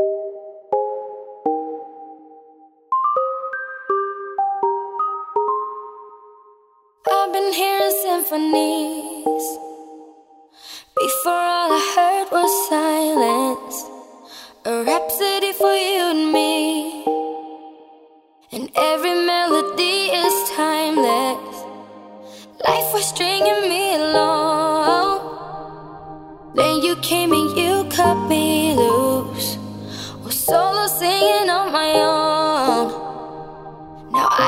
I've been hearing symphonies. Before all I heard was silence. A rhapsody for you and me. And every melody is timeless. Life was stringing me along. Then you came and you.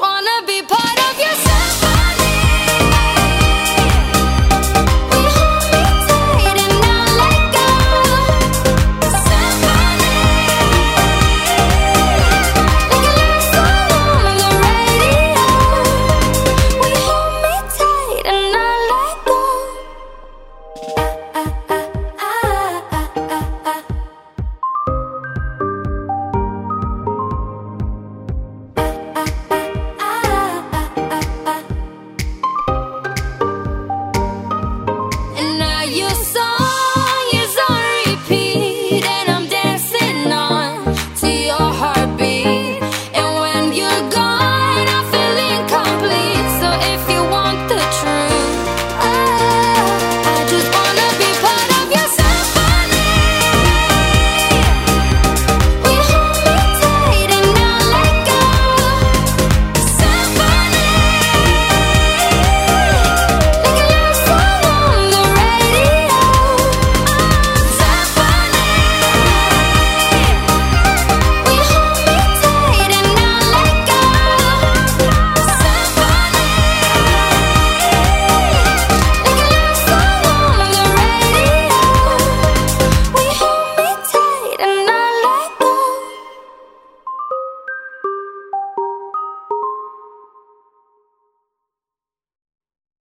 wanna be part of your.